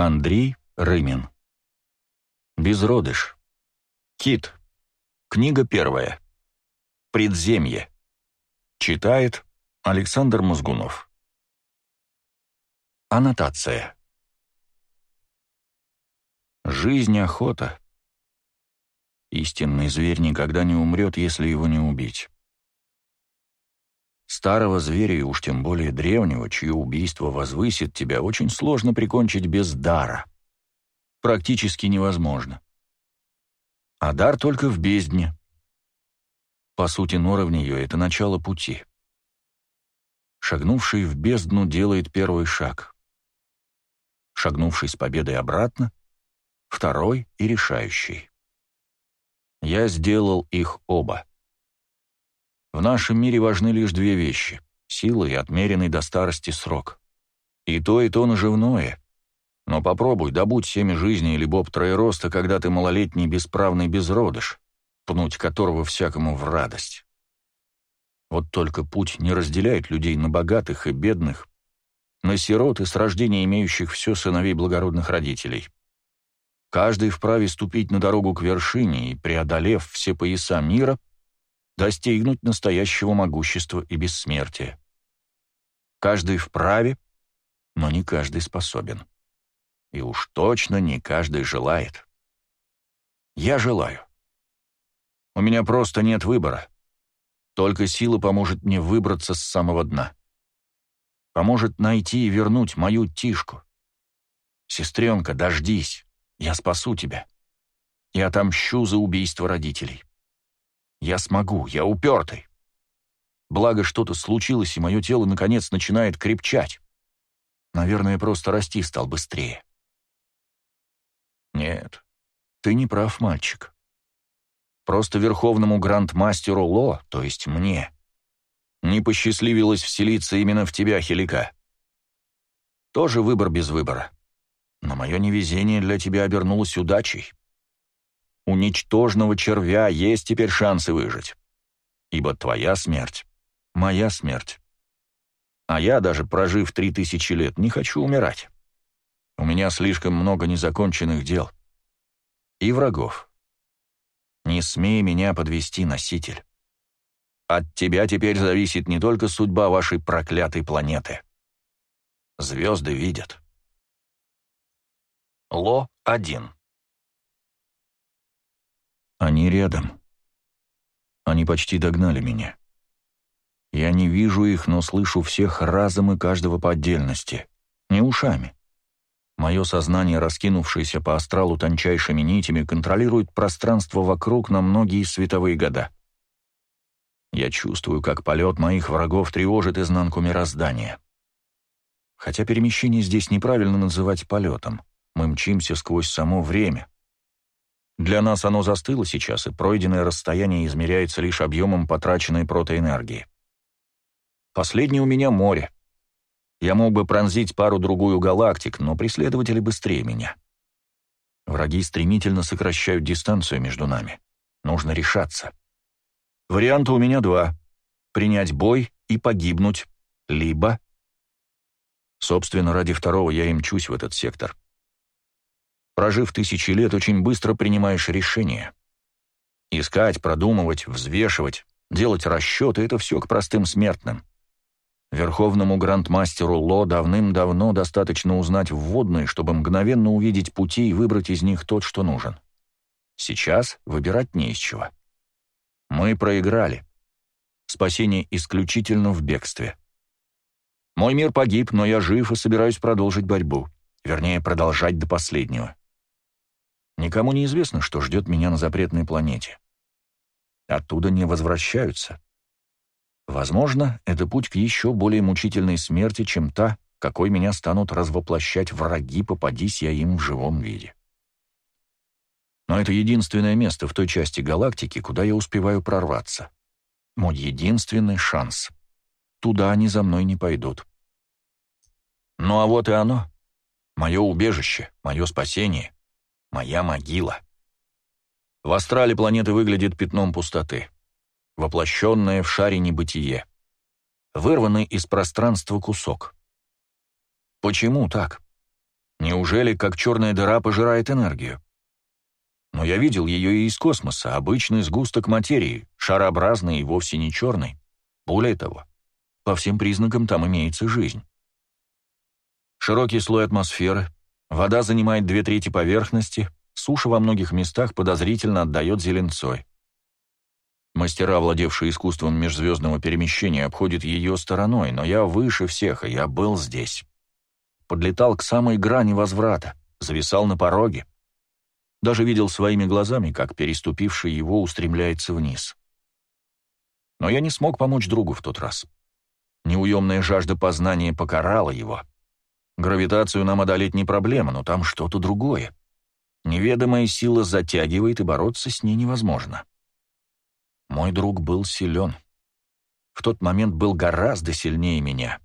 Андрей Рымин. Безродыш. Кит. Книга первая. Предземье. Читает Александр Мозгунов. Аннотация. Жизнь охота. Истинный зверь никогда не умрет, если его не убить. Старого зверя, и уж тем более древнего, чье убийство возвысит тебя, очень сложно прикончить без дара. Практически невозможно. А дар только в бездне. По сути, нора в нее — это начало пути. Шагнувший в бездну делает первый шаг. Шагнувший с победой обратно — второй и решающий. Я сделал их оба. В нашем мире важны лишь две вещи — сила и отмеренный до старости срок. И то, и то наживное. Но попробуй, добудь семя жизни или боб троероста, когда ты малолетний бесправный безродыш, пнуть которого всякому в радость. Вот только путь не разделяет людей на богатых и бедных, на сирот и с рождения имеющих все сыновей благородных родителей. Каждый вправе ступить на дорогу к вершине и, преодолев все пояса мира, достигнуть настоящего могущества и бессмертия. Каждый вправе, но не каждый способен. И уж точно не каждый желает. Я желаю. У меня просто нет выбора. Только сила поможет мне выбраться с самого дна. Поможет найти и вернуть мою тишку. Сестренка, дождись, я спасу тебя. И отомщу за убийство родителей. Я смогу, я упертый. Благо, что-то случилось, и мое тело, наконец, начинает крепчать. Наверное, просто расти стал быстрее. Нет, ты не прав, мальчик. Просто верховному грандмастеру Ло, то есть мне, не посчастливилось вселиться именно в тебя, Хелика. Тоже выбор без выбора. Но мое невезение для тебя обернулось удачей. У ничтожного червя есть теперь шансы выжить. Ибо твоя смерть — моя смерть. А я, даже прожив три тысячи лет, не хочу умирать. У меня слишком много незаконченных дел. И врагов. Не смей меня подвести, носитель. От тебя теперь зависит не только судьба вашей проклятой планеты. Звезды видят. Ло-1 они рядом. Они почти догнали меня. Я не вижу их, но слышу всех разом и каждого по отдельности. Не ушами. Мое сознание, раскинувшееся по астралу тончайшими нитями, контролирует пространство вокруг на многие световые года. Я чувствую, как полет моих врагов тревожит изнанку мироздания. Хотя перемещение здесь неправильно называть полетом. Мы мчимся сквозь само время — для нас оно застыло сейчас, и пройденное расстояние измеряется лишь объемом потраченной протоэнергии. Последнее у меня море. Я мог бы пронзить пару-другую галактик, но преследователи быстрее меня. Враги стремительно сокращают дистанцию между нами. Нужно решаться. Варианта у меня два. Принять бой и погибнуть. Либо... Собственно, ради второго я и мчусь в этот сектор. Прожив тысячи лет, очень быстро принимаешь решения. Искать, продумывать, взвешивать, делать расчеты — это все к простым смертным. Верховному грандмастеру Ло давным-давно достаточно узнать вводные, чтобы мгновенно увидеть пути и выбрать из них тот, что нужен. Сейчас выбирать не из чего. Мы проиграли. Спасение исключительно в бегстве. Мой мир погиб, но я жив и собираюсь продолжить борьбу. Вернее, продолжать до последнего. Никому не известно, что ждет меня на запретной планете. Оттуда не возвращаются. Возможно, это путь к еще более мучительной смерти, чем та, какой меня станут развоплощать враги, попадись я им в живом виде. Но это единственное место в той части галактики, куда я успеваю прорваться. Мой единственный шанс. Туда они за мной не пойдут. Ну а вот и оно. Мое убежище, мое спасение. Моя могила. В астрале планеты выглядит пятном пустоты, воплощенное в шаре небытие, вырванный из пространства кусок. Почему так? Неужели, как черная дыра, пожирает энергию? Но я видел ее и из космоса, обычный сгусток материи, шарообразный и вовсе не черный. Более того, по всем признакам там имеется жизнь. Широкий слой атмосферы, вода занимает две трети поверхности, суша во многих местах подозрительно отдает зеленцой. Мастера, владевшие искусством межзвездного перемещения, обходят ее стороной, но я выше всех, и я был здесь. Подлетал к самой грани возврата, зависал на пороге. Даже видел своими глазами, как переступивший его устремляется вниз. Но я не смог помочь другу в тот раз. Неуемная жажда познания покарала его. Гравитацию нам одолеть не проблема, но там что-то другое. Неведомая сила затягивает, и бороться с ней невозможно. Мой друг был силен. В тот момент был гораздо сильнее меня.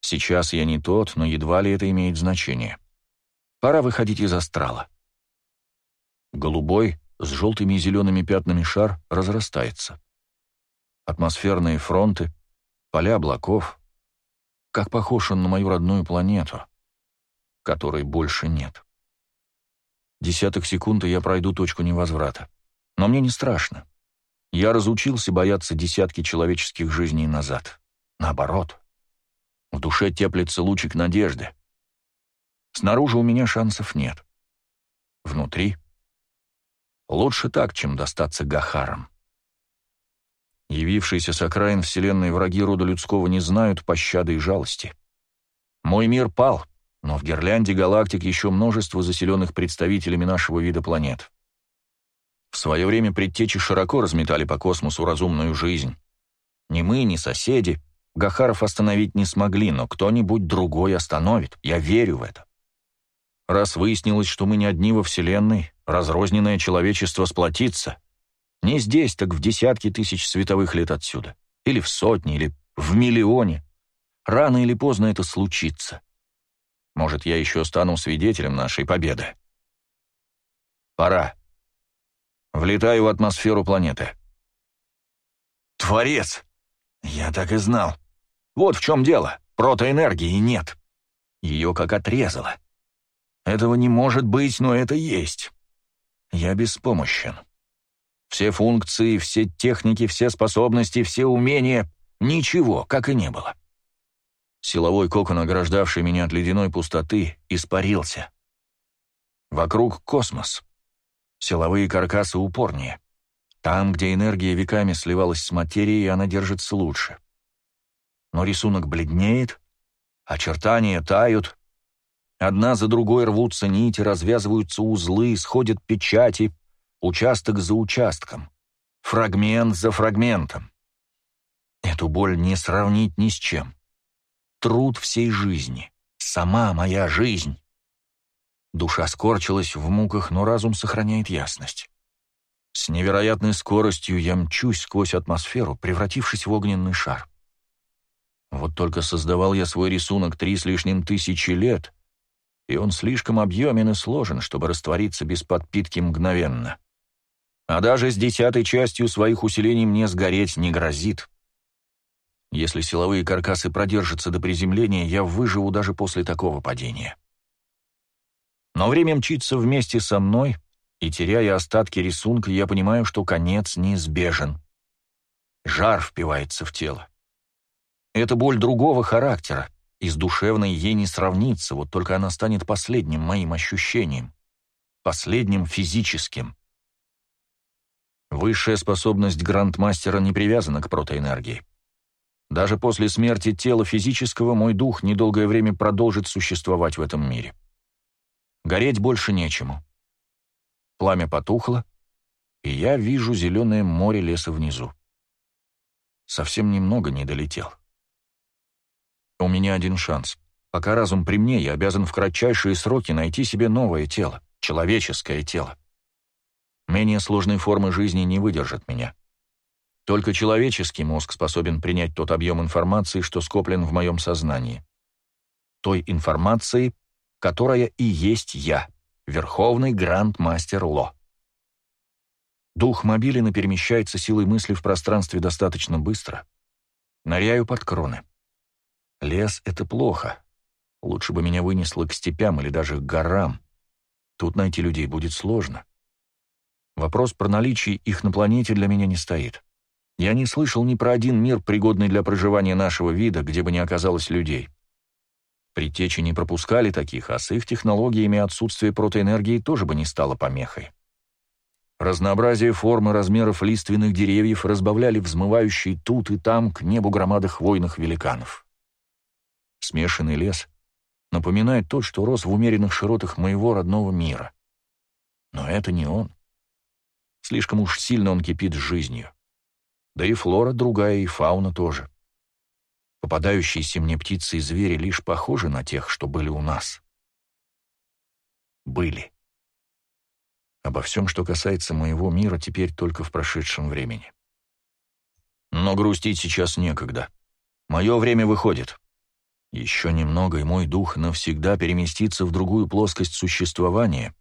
Сейчас я не тот, но едва ли это имеет значение. Пора выходить из астрала. Голубой, с желтыми и зелеными пятнами шар разрастается. Атмосферные фронты, поля облаков. Как похож он на мою родную планету, которой больше нет. Десяток секунд, и я пройду точку невозврата. Но мне не страшно. Я разучился бояться десятки человеческих жизней назад. Наоборот. В душе теплится лучик надежды. Снаружи у меня шансов нет. Внутри. Лучше так, чем достаться Гахарам. Явившиеся с окраин вселенной враги рода людского не знают пощады и жалости. Мой мир пал, но в гирлянде галактик еще множество заселенных представителями нашего вида планет. В свое время предтечи широко разметали по космосу разумную жизнь. Ни мы, ни соседи Гахаров остановить не смогли, но кто-нибудь другой остановит. Я верю в это. Раз выяснилось, что мы не одни во Вселенной, разрозненное человечество сплотится. Не здесь, так в десятки тысяч световых лет отсюда. Или в сотни, или в миллионе. Рано или поздно это случится. Может, я еще стану свидетелем нашей победы. Пора. Влетаю в атмосферу планеты. Творец! Я так и знал. Вот в чем дело. Протоэнергии нет. Ее как отрезало. Этого не может быть, но это есть. Я беспомощен. Все функции, все техники, все способности, все умения — ничего, как и не было. Силовой кокон, ограждавший меня от ледяной пустоты, испарился. Вокруг космос. Силовые каркасы упорнее. Там, где энергия веками сливалась с материей, она держится лучше. Но рисунок бледнеет, очертания тают, одна за другой рвутся нити, развязываются узлы, сходят печати, участок за участком, фрагмент за фрагментом. Эту боль не сравнить ни с чем. Труд всей жизни, сама моя жизнь. Душа скорчилась в муках, но разум сохраняет ясность. С невероятной скоростью я мчусь сквозь атмосферу, превратившись в огненный шар. Вот только создавал я свой рисунок три с лишним тысячи лет, и он слишком объемен и сложен, чтобы раствориться без подпитки мгновенно. А даже с десятой частью своих усилений мне сгореть не грозит. Если силовые каркасы продержатся до приземления, я выживу даже после такого падения. Но время мчится вместе со мной, и, теряя остатки рисунка, я понимаю, что конец неизбежен. Жар впивается в тело. Это боль другого характера, и с душевной ей не сравнится, вот только она станет последним моим ощущением, последним физическим. Высшая способность грандмастера не привязана к протоэнергии. Даже после смерти тела физического мой дух недолгое время продолжит существовать в этом мире. Гореть больше нечему. Пламя потухло, и я вижу зеленое море леса внизу. Совсем немного не долетел. У меня один шанс. Пока разум при мне, я обязан в кратчайшие сроки найти себе новое тело, человеческое тело. Менее сложные формы жизни не выдержат меня. Только человеческий мозг способен принять тот объем информации, что скоплен в моем сознании. Той информации, которая и есть я, Верховный Гранд-Мастер Ло. Дух мобилина перемещается силой мысли в пространстве достаточно быстро. Ныряю под кроны. Лес — это плохо. Лучше бы меня вынесло к степям или даже к горам. Тут найти людей будет сложно. Вопрос про наличие их на планете для меня не стоит. Я не слышал ни про один мир, пригодный для проживания нашего вида, где бы не оказалось людей. Притечи не пропускали таких, а с их технологиями отсутствие протоэнергии тоже бы не стало помехой. Разнообразие форм и размеров лиственных деревьев разбавляли взмывающие тут и там к небу громады хвойных великанов. Смешанный лес напоминает тот, что рос в умеренных широтах моего родного мира. Но это не он. Слишком уж сильно он кипит жизнью. Да и флора другая, и фауна тоже. Попадающиеся мне птицы и звери лишь похожи на тех, что были у нас. Были. Обо всем, что касается моего мира, теперь только в прошедшем времени. Но грустить сейчас некогда. Мое время выходит. Еще немного, и мой дух навсегда переместится в другую плоскость существования,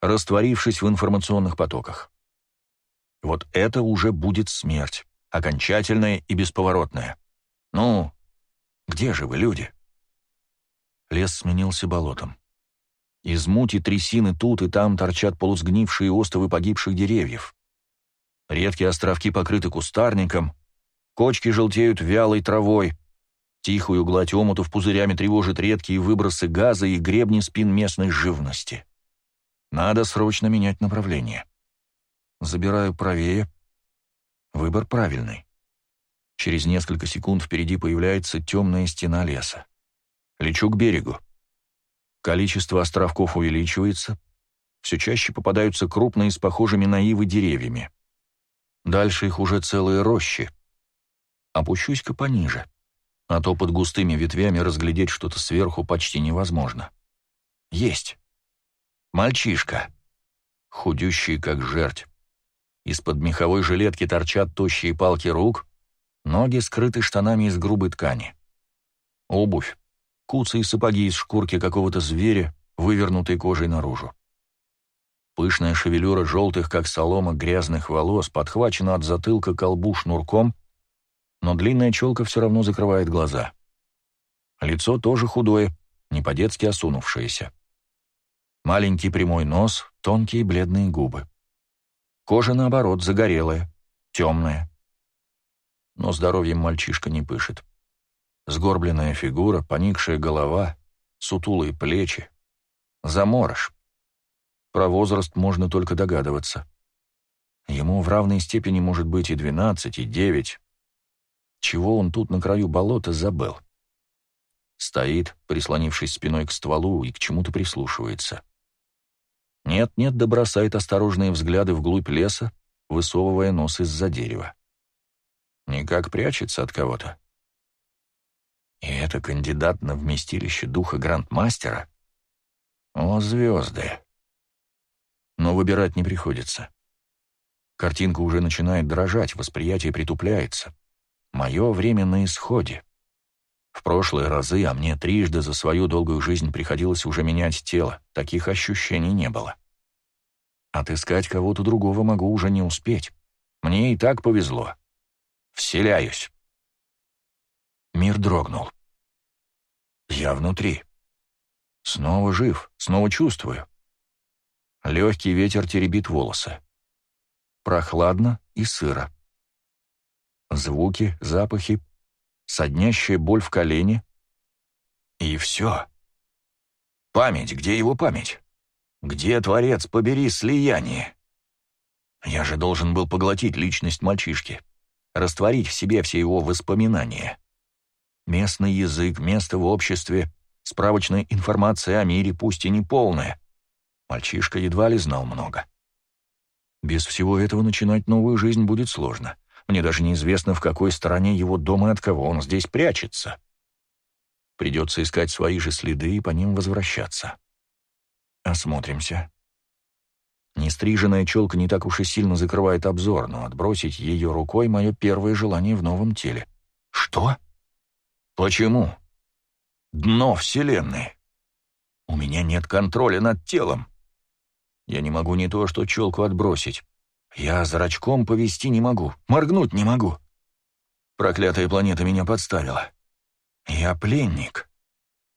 растворившись в информационных потоках. Вот это уже будет смерть, окончательная и бесповоротная. Ну, где же вы, люди? Лес сменился болотом. Из мути трясины тут и там торчат полусгнившие остовы погибших деревьев. Редкие островки покрыты кустарником, кочки желтеют вялой травой, тихую гладь омутов пузырями тревожит редкие выбросы газа и гребни спин местной живности. Надо срочно менять направление. Забираю правее. Выбор правильный. Через несколько секунд впереди появляется темная стена леса. Лечу к берегу. Количество островков увеличивается. Все чаще попадаются крупные с похожими на ивы деревьями. Дальше их уже целые рощи. Опущусь-ка пониже. А то под густыми ветвями разглядеть что-то сверху почти невозможно. Есть. Мальчишка. Худющий, как жерть. Из-под меховой жилетки торчат тощие палки рук, ноги скрыты штанами из грубой ткани. Обувь, куцы и сапоги из шкурки какого-то зверя, вывернутой кожей наружу. Пышная шевелюра желтых, как солома, грязных волос подхвачена от затылка колбу шнурком, но длинная челка все равно закрывает глаза. Лицо тоже худое, не по-детски осунувшееся. Маленький прямой нос, тонкие бледные губы. Кожа, наоборот, загорелая, темная. Но здоровьем мальчишка не пышет. Сгорбленная фигура, поникшая голова, сутулые плечи. Заморож. Про возраст можно только догадываться. Ему в равной степени может быть и двенадцать, и девять. Чего он тут на краю болота забыл? Стоит, прислонившись спиной к стволу, и к чему-то прислушивается. Нет-нет, да бросает осторожные взгляды вглубь леса, высовывая нос из-за дерева. Никак прячется от кого-то. И это кандидат на вместилище духа грандмастера? О, звезды! Но выбирать не приходится. Картинка уже начинает дрожать, восприятие притупляется. Мое время на исходе. В прошлые разы, а мне трижды за свою долгую жизнь приходилось уже менять тело, таких ощущений не было. Отыскать кого-то другого могу уже не успеть. Мне и так повезло. Вселяюсь. Мир дрогнул. Я внутри. Снова жив, снова чувствую. Легкий ветер теребит волосы. Прохладно и сыро. Звуки, запахи, соднящая боль в колене. И все. Память, где его память? Где, Творец, побери слияние? Я же должен был поглотить личность мальчишки, растворить в себе все его воспоминания. Местный язык, место в обществе, справочная информация о мире, пусть и не полная. Мальчишка едва ли знал много. Без всего этого начинать новую жизнь будет сложно. Мне даже неизвестно, в какой стороне его дома и от кого он здесь прячется. Придется искать свои же следы и по ним возвращаться. Осмотримся. Нестриженная челка не так уж и сильно закрывает обзор, но отбросить ее рукой — мое первое желание в новом теле. Что? Почему? Дно Вселенной. У меня нет контроля над телом. Я не могу не то что челку отбросить, я зрачком повести не могу, моргнуть не могу. Проклятая планета меня подставила. Я пленник.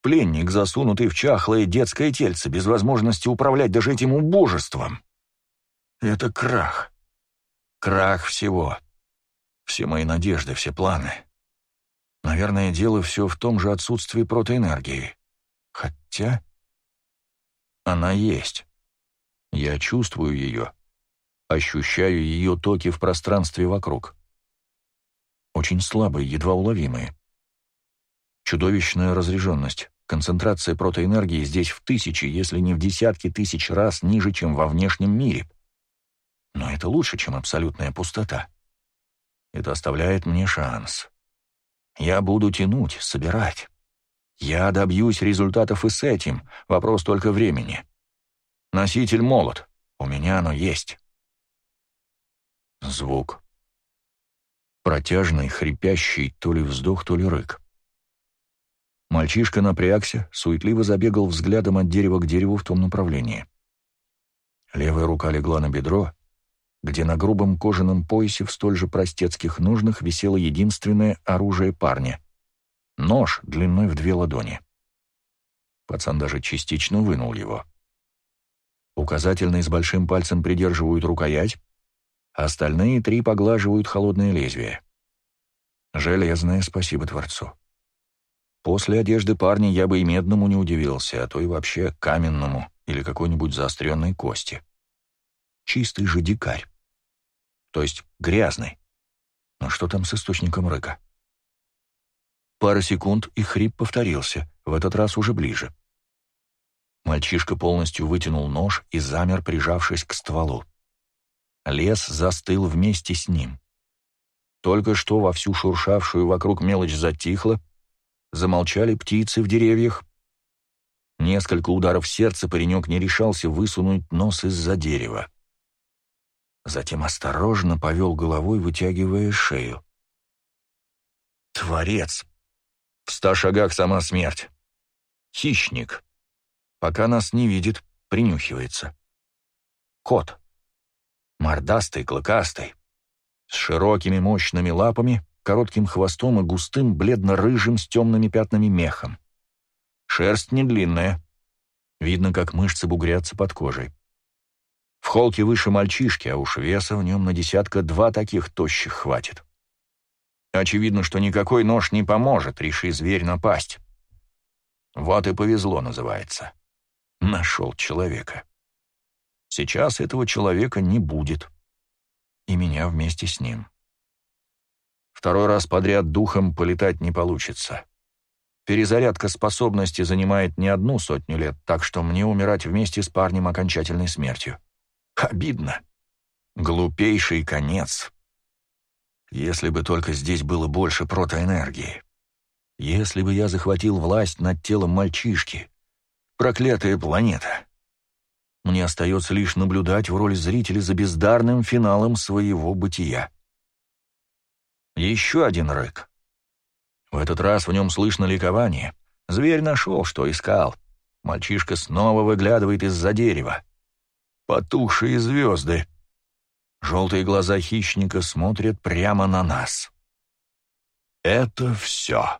Пленник, засунутый в чахлое детское тельце, без возможности управлять даже этим убожеством. Это крах. Крах всего. Все мои надежды, все планы. Наверное, дело все в том же отсутствии протоэнергии. Хотя... Она есть. Я чувствую ее. Ощущаю ее токи в пространстве вокруг. Очень слабые, едва уловимые. Чудовищная разряженность. Концентрация протоэнергии здесь в тысячи, если не в десятки тысяч раз ниже, чем во внешнем мире. Но это лучше, чем абсолютная пустота. Это оставляет мне шанс. Я буду тянуть, собирать. Я добьюсь результатов и с этим, вопрос только времени. Носитель молот, у меня оно есть. Звук. Протяжный, хрипящий, то ли вздох, то ли рык. Мальчишка напрягся, суетливо забегал взглядом от дерева к дереву в том направлении. Левая рука легла на бедро, где на грубом кожаном поясе в столь же простецких ножнах висело единственное оружие парня — нож длиной в две ладони. Пацан даже частично вынул его. Указательный с большим пальцем придерживают рукоять, остальные три поглаживают холодное лезвие. Железное спасибо Творцу. После одежды парня я бы и медному не удивился, а то и вообще каменному или какой-нибудь заостренной кости. Чистый же дикарь. То есть грязный. Но что там с источником рыка? Пара секунд, и хрип повторился, в этот раз уже ближе. Мальчишка полностью вытянул нож и замер, прижавшись к стволу. Лес застыл вместе с ним. Только что во всю шуршавшую вокруг мелочь затихла, замолчали птицы в деревьях. Несколько ударов сердца паренек не решался высунуть нос из-за дерева. Затем осторожно повел головой, вытягивая шею. Творец! В ста шагах сама смерть. Хищник. Пока нас не видит, принюхивается. Кот. Мордастый, клыкастый. С широкими мощными лапами, коротким хвостом и густым бледно-рыжим с темными пятнами мехом. Шерсть не длинная. Видно, как мышцы бугрятся под кожей. В холке выше мальчишки, а уж веса в нем на десятка два таких тощих хватит. Очевидно, что никакой нож не поможет, реши зверь напасть. Вот и повезло, называется. Нашел человека. Сейчас этого человека не будет. И меня вместе с ним. Второй раз подряд духом полетать не получится. Перезарядка способности занимает не одну сотню лет, так что мне умирать вместе с парнем окончательной смертью. Обидно. Глупейший конец. Если бы только здесь было больше протоэнергии. Если бы я захватил власть над телом мальчишки. Проклятая планета. Мне остается лишь наблюдать в роли зрителя за бездарным финалом своего бытия. Еще один рык. В этот раз в нем слышно ликование. Зверь нашел, что искал. Мальчишка снова выглядывает из-за дерева. Потухшие звезды. Желтые глаза хищника смотрят прямо на нас. Это все.